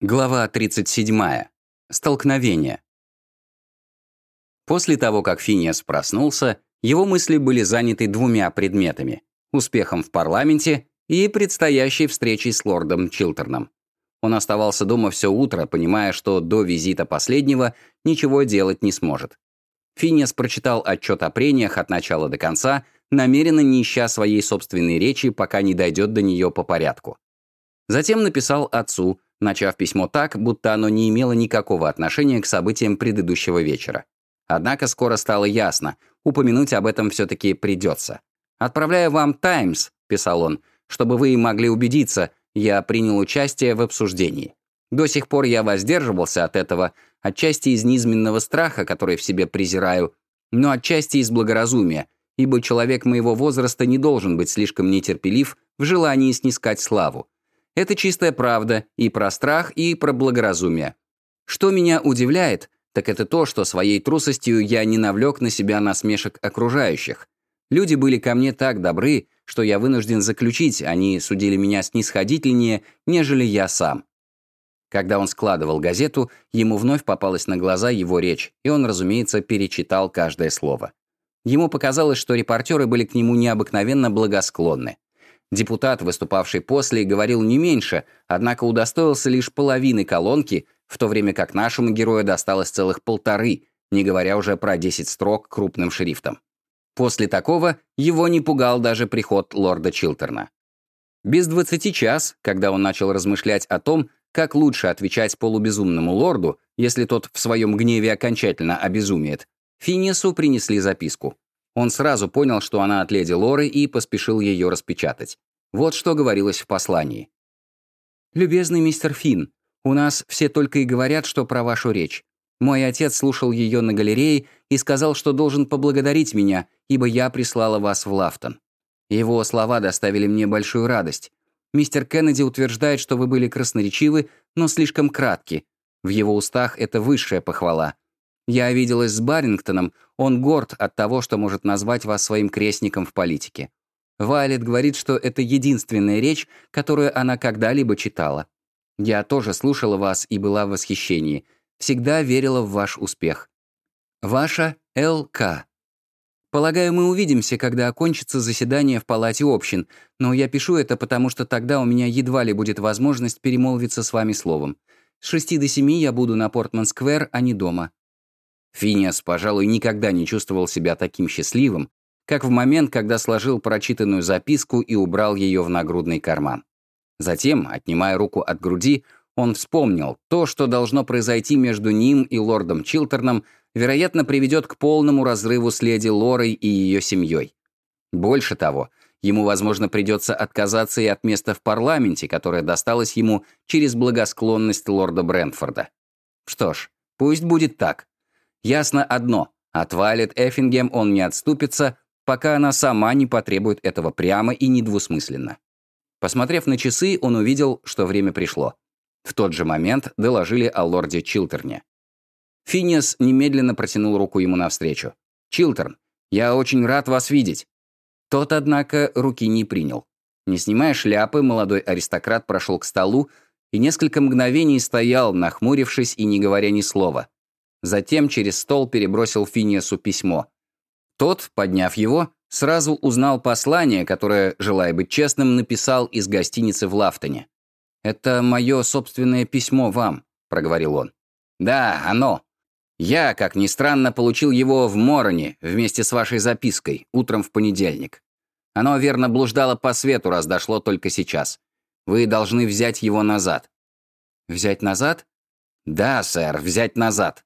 Глава 37. Столкновение. После того, как Финиас проснулся, его мысли были заняты двумя предметами — успехом в парламенте и предстоящей встречей с лордом Чилтерном. Он оставался дома все утро, понимая, что до визита последнего ничего делать не сможет. Финиас прочитал отчет о прениях от начала до конца, намеренно не ища своей собственной речи, пока не дойдет до нее по порядку. Затем написал отцу — начав письмо так, будто оно не имело никакого отношения к событиям предыдущего вечера. Однако скоро стало ясно, упомянуть об этом все-таки придется. «Отправляю вам «Таймс», — писал он, «чтобы вы могли убедиться, я принял участие в обсуждении. До сих пор я воздерживался от этого, отчасти из низменного страха, который в себе презираю, но отчасти из благоразумия, ибо человек моего возраста не должен быть слишком нетерпелив в желании снискать славу. Это чистая правда и про страх, и про благоразумие. Что меня удивляет, так это то, что своей трусостью я не навлек на себя насмешек окружающих. Люди были ко мне так добры, что я вынужден заключить, они судили меня снисходительнее, нежели я сам. Когда он складывал газету, ему вновь попалась на глаза его речь, и он, разумеется, перечитал каждое слово. Ему показалось, что репортеры были к нему необыкновенно благосклонны. Депутат, выступавший после, говорил не меньше, однако удостоился лишь половины колонки, в то время как нашему герою досталось целых полторы, не говоря уже про 10 строк крупным шрифтом. После такого его не пугал даже приход лорда Чилтерна. Без двадцати час, когда он начал размышлять о том, как лучше отвечать полубезумному лорду, если тот в своем гневе окончательно обезумеет, Финесу принесли записку. Он сразу понял, что она от леди Лоры, и поспешил ее распечатать. Вот что говорилось в послании. «Любезный мистер Финн, у нас все только и говорят, что про вашу речь. Мой отец слушал ее на галерее и сказал, что должен поблагодарить меня, ибо я прислала вас в Лафтон. Его слова доставили мне большую радость. Мистер Кеннеди утверждает, что вы были красноречивы, но слишком кратки. В его устах это высшая похвала. Я виделась с Барингтоном, он горд от того, что может назвать вас своим крестником в политике. Вайлет говорит, что это единственная речь, которую она когда-либо читала. Я тоже слушала вас и была в восхищении. Всегда верила в ваш успех. Ваша Л.К. Полагаю, мы увидимся, когда окончится заседание в Палате общин, но я пишу это, потому что тогда у меня едва ли будет возможность перемолвиться с вами словом. С шести до семи я буду на Портман-сквер, а не дома. Финиас, пожалуй, никогда не чувствовал себя таким счастливым, как в момент, когда сложил прочитанную записку и убрал ее в нагрудный карман. Затем, отнимая руку от груди, он вспомнил, то, что должно произойти между ним и лордом Чилтерном, вероятно, приведет к полному разрыву с леди Лорой и ее семьей. Больше того, ему, возможно, придется отказаться и от места в парламенте, которое досталось ему через благосклонность лорда Брентфорда. Что ж, пусть будет так. Ясно одно — от Вайлет Эффингем он не отступится, пока она сама не потребует этого прямо и недвусмысленно. Посмотрев на часы, он увидел, что время пришло. В тот же момент доложили о лорде Чилтерне. Финиас немедленно протянул руку ему навстречу. «Чилтерн, я очень рад вас видеть». Тот, однако, руки не принял. Не снимая шляпы, молодой аристократ прошел к столу и несколько мгновений стоял, нахмурившись и не говоря ни слова. Затем через стол перебросил Финиасу письмо. Тот, подняв его, сразу узнал послание, которое, желая быть честным, написал из гостиницы в Лафтоне. «Это мое собственное письмо вам», — проговорил он. «Да, оно. Я, как ни странно, получил его в Мороне вместе с вашей запиской, утром в понедельник. Оно, верно, блуждало по свету, раз дошло только сейчас. Вы должны взять его назад». «Взять назад?» «Да, сэр, взять назад.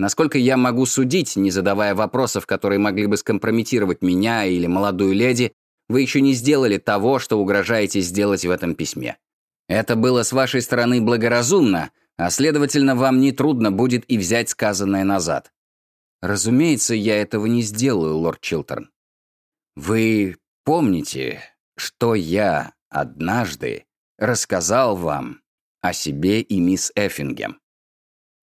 Насколько я могу судить, не задавая вопросов, которые могли бы скомпрометировать меня или молодую леди, вы еще не сделали того, что угрожаете сделать в этом письме. Это было с вашей стороны благоразумно, а следовательно, вам не трудно будет и взять сказанное назад. Разумеется, я этого не сделаю, лорд Чилтерн. Вы помните, что я однажды рассказал вам о себе и мисс Эффингем?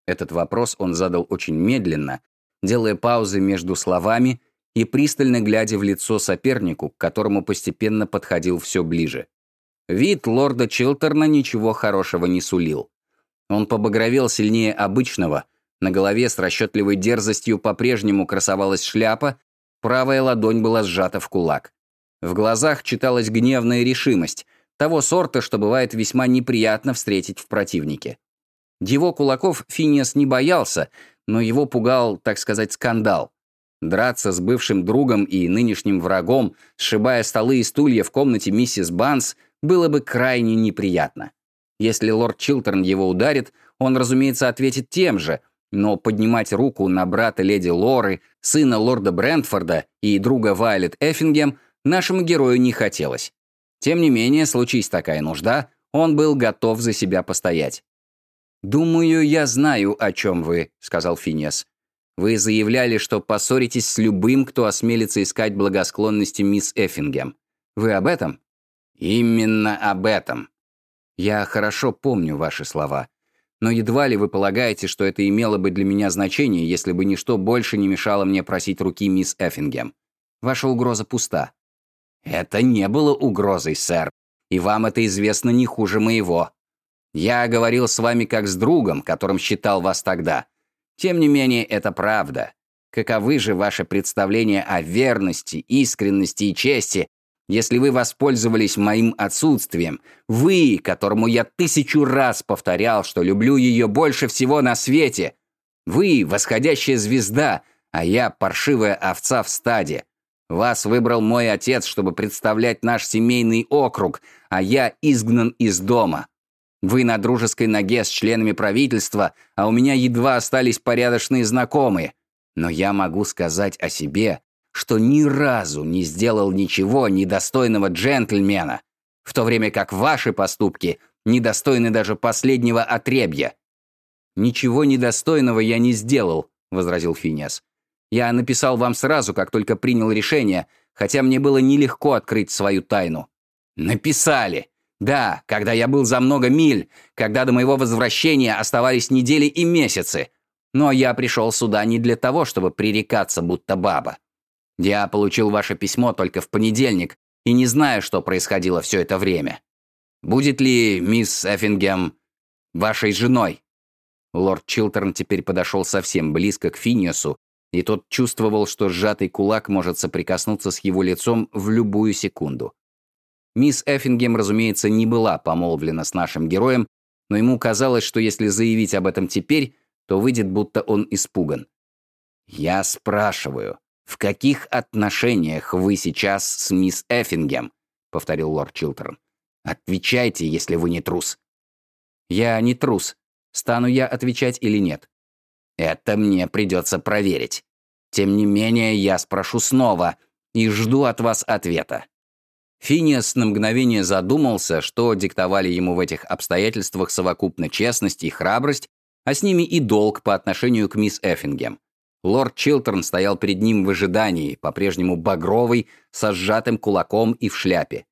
Этот вопрос он задал очень медленно, делая паузы между словами и пристально глядя в лицо сопернику, к которому постепенно подходил все ближе. Вид лорда Чилтерна ничего хорошего не сулил. Он побагровел сильнее обычного, на голове с расчетливой дерзостью по-прежнему красовалась шляпа, правая ладонь была сжата в кулак. В глазах читалась гневная решимость, того сорта, что бывает весьма неприятно встретить в противнике. Его кулаков Финиас не боялся, но его пугал, так сказать, скандал. Драться с бывшим другом и нынешним врагом, сшибая столы и стулья в комнате миссис Банс, было бы крайне неприятно. Если лорд Чилтерн его ударит, он, разумеется, ответит тем же, но поднимать руку на брата леди Лоры, сына лорда Брентфорда и друга Вайлет Эффингем нашему герою не хотелось. Тем не менее, случись такая нужда, он был готов за себя постоять. «Думаю, я знаю, о чем вы», — сказал Финес. «Вы заявляли, что поссоритесь с любым, кто осмелится искать благосклонности мисс Эффингем. Вы об этом?» «Именно об этом». «Я хорошо помню ваши слова. Но едва ли вы полагаете, что это имело бы для меня значение, если бы ничто больше не мешало мне просить руки мисс Эффингем. Ваша угроза пуста». «Это не было угрозой, сэр, и вам это известно не хуже моего. Я говорил с вами как с другом, которым считал вас тогда. Тем не менее, это правда. Каковы же ваши представления о верности, искренности и чести, если вы воспользовались моим отсутствием? Вы, которому я тысячу раз повторял, что люблю ее больше всего на свете. Вы, восходящая звезда, а я паршивая овца в стаде. Вас выбрал мой отец, чтобы представлять наш семейный округ, а я изгнан из дома. Вы на дружеской ноге с членами правительства, а у меня едва остались порядочные знакомые. Но я могу сказать о себе, что ни разу не сделал ничего недостойного джентльмена, в то время как ваши поступки недостойны даже последнего отребья. «Ничего недостойного я не сделал», — возразил Финиас. «Я написал вам сразу, как только принял решение, хотя мне было нелегко открыть свою тайну». «Написали! Да, когда я был за много миль, когда до моего возвращения оставались недели и месяцы. Но я пришел сюда не для того, чтобы пререкаться, будто баба. Я получил ваше письмо только в понедельник и не знаю, что происходило все это время. Будет ли мисс Эффингем вашей женой?» Лорд Чилтерн теперь подошел совсем близко к Финиасу, и тот чувствовал, что сжатый кулак может соприкоснуться с его лицом в любую секунду. Мисс Эффингем, разумеется, не была помолвлена с нашим героем, но ему казалось, что если заявить об этом теперь, то выйдет, будто он испуган. «Я спрашиваю, в каких отношениях вы сейчас с мисс Эффингем?» — повторил лорд Чилтерн. «Отвечайте, если вы не трус». «Я не трус. Стану я отвечать или нет?» «Это мне придется проверить. Тем не менее, я спрошу снова и жду от вас ответа. Финиас на мгновение задумался, что диктовали ему в этих обстоятельствах совокупно честность и храбрость, а с ними и долг по отношению к мисс Эффингем. Лорд Чилтерн стоял перед ним в ожидании, по-прежнему багровый, со сжатым кулаком и в шляпе.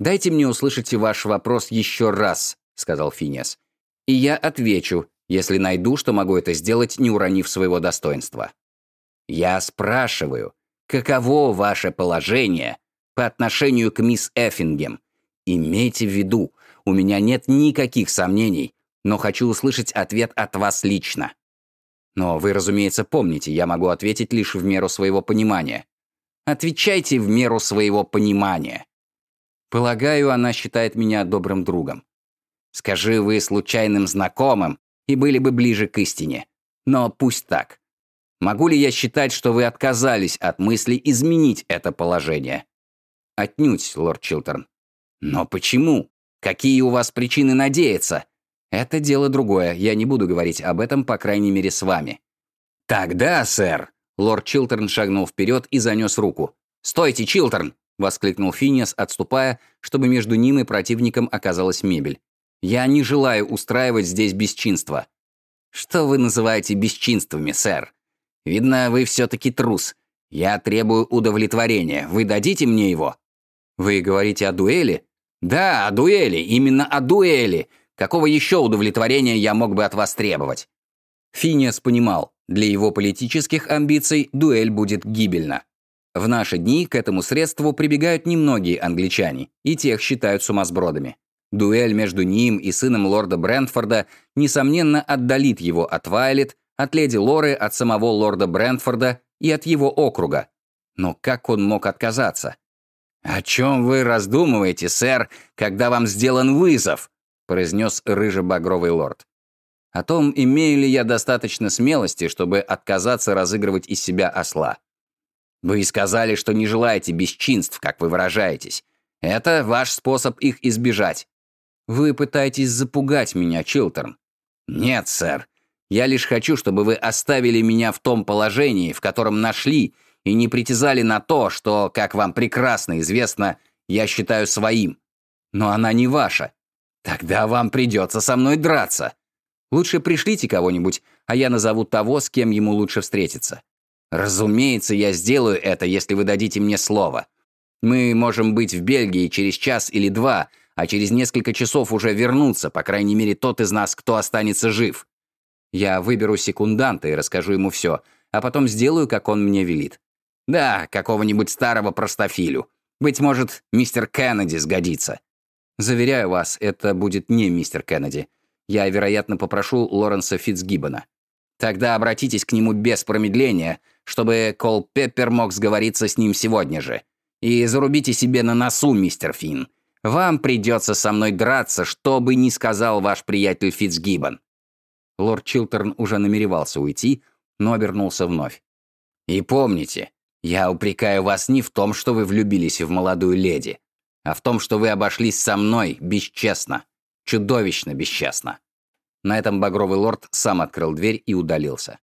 «Дайте мне услышать ваш вопрос еще раз», — сказал Финиас. «И я отвечу, если найду, что могу это сделать, не уронив своего достоинства». «Я спрашиваю, каково ваше положение по отношению к мисс Эффингем. Имейте в виду, у меня нет никаких сомнений, но хочу услышать ответ от вас лично. Но вы, разумеется, помните, я могу ответить лишь в меру своего понимания. Отвечайте в меру своего понимания. Полагаю, она считает меня добрым другом. Скажи вы случайным знакомым, и были бы ближе к истине. Но пусть так. Могу ли я считать, что вы отказались от мысли изменить это положение? Отнюдь, лорд Чилтерн. Но почему? Какие у вас причины надеяться? Это дело другое, я не буду говорить об этом, по крайней мере, с вами. Тогда, сэр, лорд Чилтерн шагнул вперед и занес руку. «Стойте, Чилтерн!» — воскликнул Финиас, отступая, чтобы между ним и противником оказалась мебель. «Я не желаю устраивать здесь бесчинство». «Что вы называете бесчинствами, сэр? Видно, вы все-таки трус. Я требую удовлетворения. Вы дадите мне его?» Вы говорите о дуэли? Да, о дуэли, именно о дуэли. Какого еще удовлетворения я мог бы от вас требовать? Финиас понимал, для его политических амбиций дуэль будет гибельна. В наши дни к этому средству прибегают немногие англичане, и тех считают сумасбродами. Дуэль между ним и сыном лорда Брентфорда, несомненно, отдалит его от Вайлет, от леди Лоры, от самого лорда Брентфорда и от его округа. Но как он мог отказаться? «О чем вы раздумываете, сэр, когда вам сделан вызов?» произнес рыжебагровый лорд. «О том, имею ли я достаточно смелости, чтобы отказаться разыгрывать из себя осла. Вы сказали, что не желаете бесчинств, как вы выражаетесь. Это ваш способ их избежать. Вы пытаетесь запугать меня, Чилтерн. Нет, сэр. Я лишь хочу, чтобы вы оставили меня в том положении, в котором нашли, и не притязали на то, что, как вам прекрасно известно, я считаю своим. Но она не ваша. Тогда вам придется со мной драться. Лучше пришлите кого-нибудь, а я назову того, с кем ему лучше встретиться. «Разумеется, я сделаю это, если вы дадите мне слово. Мы можем быть в Бельгии через час или два, а через несколько часов уже вернуться, по крайней мере, тот из нас, кто останется жив. Я выберу секунданта и расскажу ему все, а потом сделаю, как он мне велит. Да, какого-нибудь старого простофилю. Быть может, мистер Кеннеди сгодится. Заверяю вас, это будет не мистер Кеннеди. Я, вероятно, попрошу Лоренса Фитцгиббона. Тогда обратитесь к нему без промедления — чтобы Кол Пеппер мог сговориться с ним сегодня же. И зарубите себе на носу, мистер Финн. Вам придется со мной драться, что бы ни сказал ваш приятель Фитцгиббон». Лорд Чилтерн уже намеревался уйти, но обернулся вновь. «И помните, я упрекаю вас не в том, что вы влюбились в молодую леди, а в том, что вы обошлись со мной бесчестно, чудовищно бесчестно». На этом багровый лорд сам открыл дверь и удалился.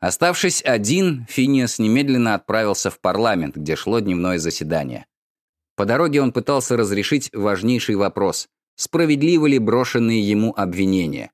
Оставшись один, Финиас немедленно отправился в парламент, где шло дневное заседание. По дороге он пытался разрешить важнейший вопрос – справедливо ли брошенные ему обвинения.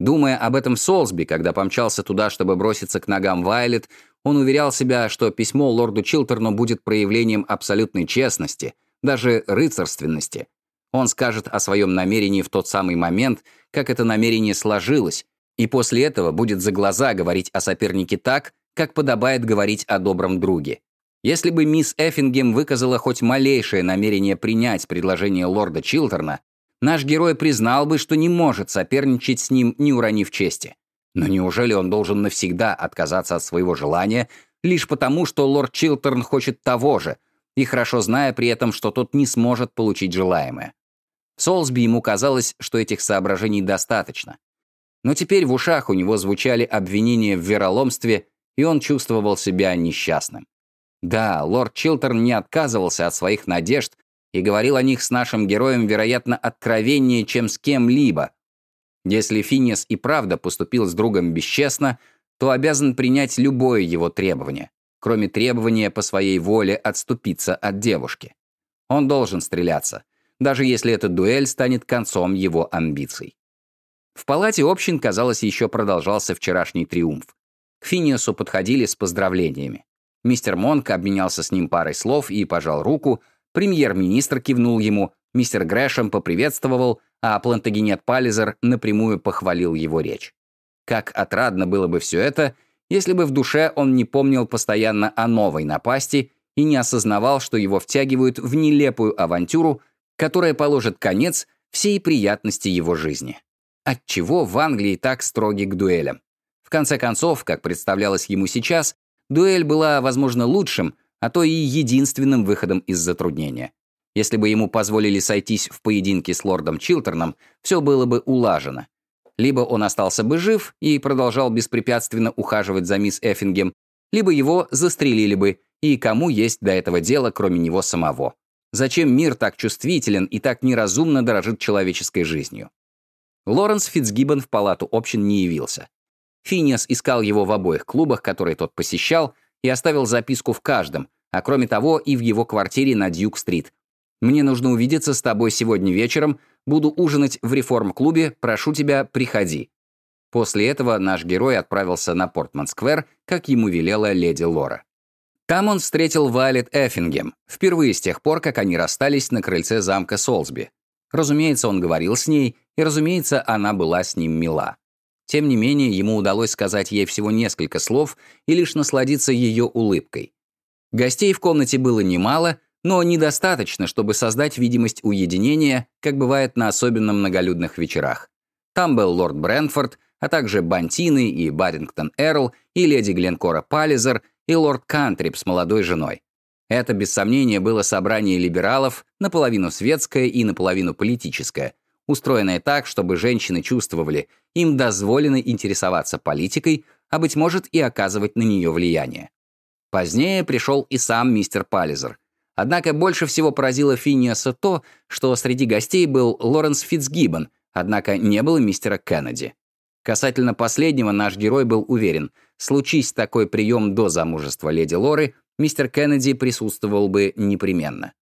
Думая об этом Солсби, когда помчался туда, чтобы броситься к ногам Вайлет, он уверял себя, что письмо лорду Чилтерну будет проявлением абсолютной честности, даже рыцарственности. Он скажет о своем намерении в тот самый момент, как это намерение сложилось, и после этого будет за глаза говорить о сопернике так, как подобает говорить о добром друге. Если бы мисс Эффингем выказала хоть малейшее намерение принять предложение лорда Чилтерна, наш герой признал бы, что не может соперничать с ним, не уронив чести. Но неужели он должен навсегда отказаться от своего желания лишь потому, что лорд Чилтерн хочет того же, и хорошо зная при этом, что тот не сможет получить желаемое? Солсби ему казалось, что этих соображений достаточно. Но теперь в ушах у него звучали обвинения в вероломстве, и он чувствовал себя несчастным. Да, лорд Чилтерн не отказывался от своих надежд и говорил о них с нашим героем, вероятно, откровеннее, чем с кем-либо. Если Финиас и правда поступил с другом бесчестно, то обязан принять любое его требование, кроме требования по своей воле отступиться от девушки. Он должен стреляться, даже если эта дуэль станет концом его амбиций. В палате общин, казалось, еще продолжался вчерашний триумф. К Финиасу подходили с поздравлениями. Мистер Монк обменялся с ним парой слов и пожал руку, премьер-министр кивнул ему, мистер Грэшем поприветствовал, а Плантагенет Паллизер напрямую похвалил его речь. Как отрадно было бы все это, если бы в душе он не помнил постоянно о новой напасти и не осознавал, что его втягивают в нелепую авантюру, которая положит конец всей приятности его жизни. Отчего в Англии так строги к дуэлям? В конце концов, как представлялось ему сейчас, дуэль была, возможно, лучшим, а то и единственным выходом из затруднения. Если бы ему позволили сойтись в поединке с лордом Чилтерном, все было бы улажено. Либо он остался бы жив и продолжал беспрепятственно ухаживать за мисс Эффингем, либо его застрелили бы, и кому есть до этого дела, кроме него самого. Зачем мир так чувствителен и так неразумно дорожит человеческой жизнью? Лоренс Фитцгиббон в палату общин не явился. Финиас искал его в обоих клубах, которые тот посещал, и оставил записку в каждом, а кроме того и в его квартире на Дьюк-стрит. «Мне нужно увидеться с тобой сегодня вечером, буду ужинать в реформ-клубе, прошу тебя, приходи». После этого наш герой отправился на Портман-сквер, как ему велела леди Лора. Там он встретил Вайлет Эффингем, впервые с тех пор, как они расстались на крыльце замка Солсби. Разумеется, он говорил с ней, и, разумеется, она была с ним мила. Тем не менее, ему удалось сказать ей всего несколько слов и лишь насладиться ее улыбкой. Гостей в комнате было немало, но недостаточно, чтобы создать видимость уединения, как бывает на особенно многолюдных вечерах. Там был лорд Брэнфорд, а также Бантины и Барингтон Эрл, и леди Гленкора Паллизер, и лорд Кантрип с молодой женой. Это, без сомнения, было собрание либералов, наполовину светское и наполовину политическое, устроенное так, чтобы женщины чувствовали, им дозволено интересоваться политикой, а, быть может, и оказывать на нее влияние. Позднее пришел и сам мистер Паллизер. Однако больше всего поразило Финиаса то, что среди гостей был Лоренс Фитцгиббон, однако не было мистера Кеннеди. Касательно последнего наш герой был уверен, случись такой прием до замужества леди Лоры, мистер Кеннеди присутствовал бы непременно.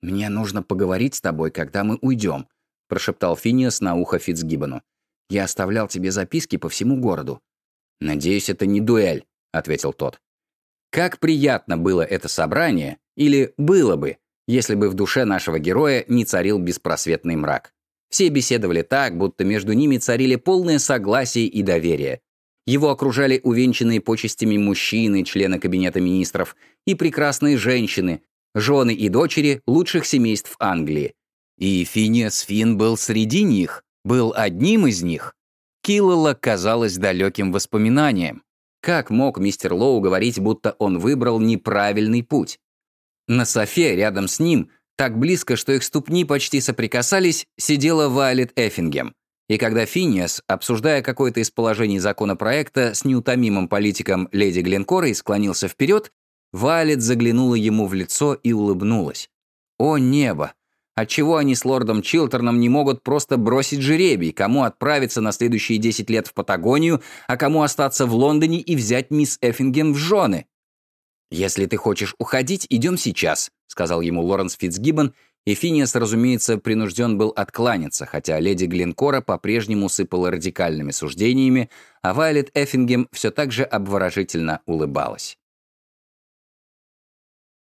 «Мне нужно поговорить с тобой, когда мы уйдем», прошептал Финиас на ухо Фитцгиббону. «Я оставлял тебе записки по всему городу». «Надеюсь, это не дуэль», — ответил тот. Как приятно было это собрание, или было бы, если бы в душе нашего героя не царил беспросветный мрак. Все беседовали так, будто между ними царили полное согласие и доверие. Его окружали увенчанные почестями мужчины, члены кабинета министров, и прекрасные женщины, жены и дочери лучших семейств Англии. И Финиас Фин был среди них, был одним из них. Киллала казалось далеким воспоминанием. Как мог мистер Лоу говорить, будто он выбрал неправильный путь? На софе рядом с ним, так близко, что их ступни почти соприкасались, сидела Вайлет Эффингем. И когда Финиас, обсуждая какое-то из положений законопроекта с неутомимым политиком леди Гленкорой, склонился вперед, Вайлет заглянула ему в лицо и улыбнулась. «О небо! Отчего они с лордом Чилтерном не могут просто бросить жеребий, кому отправиться на следующие 10 лет в Патагонию, а кому остаться в Лондоне и взять мисс Эффингем в жены? «Если ты хочешь уходить, идем сейчас», — сказал ему Лоренс Фитцгиббон, и Финиас, разумеется, принужден был откланяться, хотя леди Глинкора по-прежнему сыпала радикальными суждениями, а Вайлет Эффингем все так же обворожительно улыбалась.